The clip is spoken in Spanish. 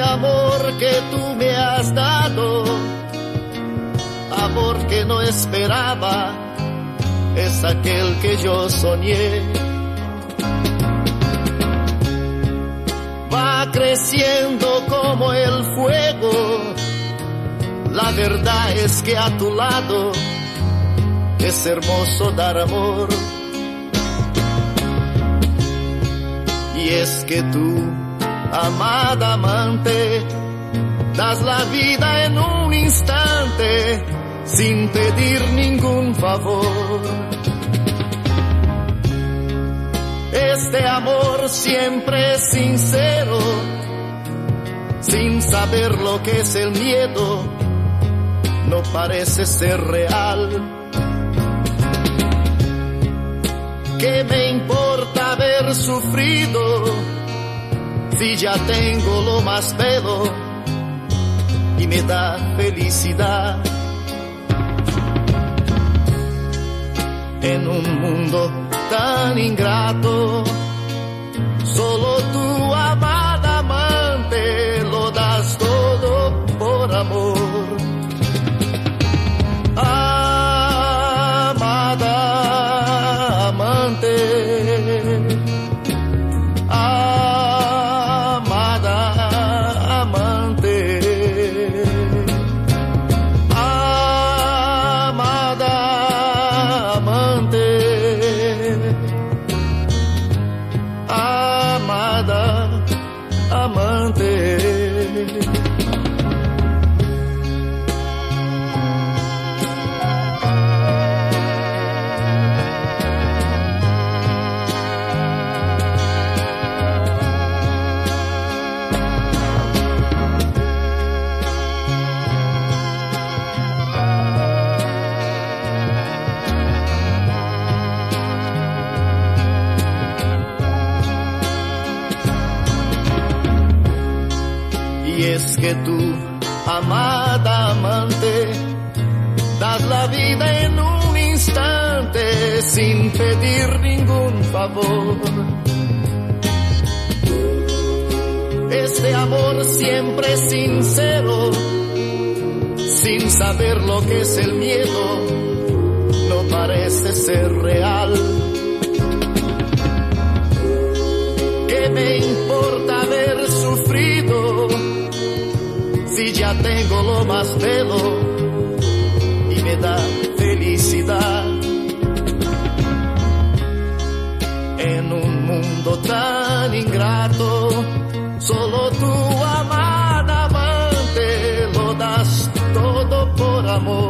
amor que tú me has dado, amor que no esperaba, es aquel que yo soñé. Va creciendo como el fuego, la verdad es que a tu lado es hermoso dar amor. Y es que tú, amada amante, das la vida en un instante sin pedir ningún favor. Este amor siempre es sincero, sin saber lo que es el miedo, no parece ser real. ¿Qué me importa haber sufrido si ya tengo lo más bello y me da felicidad? En un mundo tan ingrato, Y es que tú, amada amante, das la vida en un instante sin pedir ningún favor. Este amor siempre sincero, sin saber lo que es el miedo, no parece ser real. tengo tem golo, mas pelo e me dá felicidade. É em um mundo tão ingrato, solo tu amada amante, lo das todo por amor.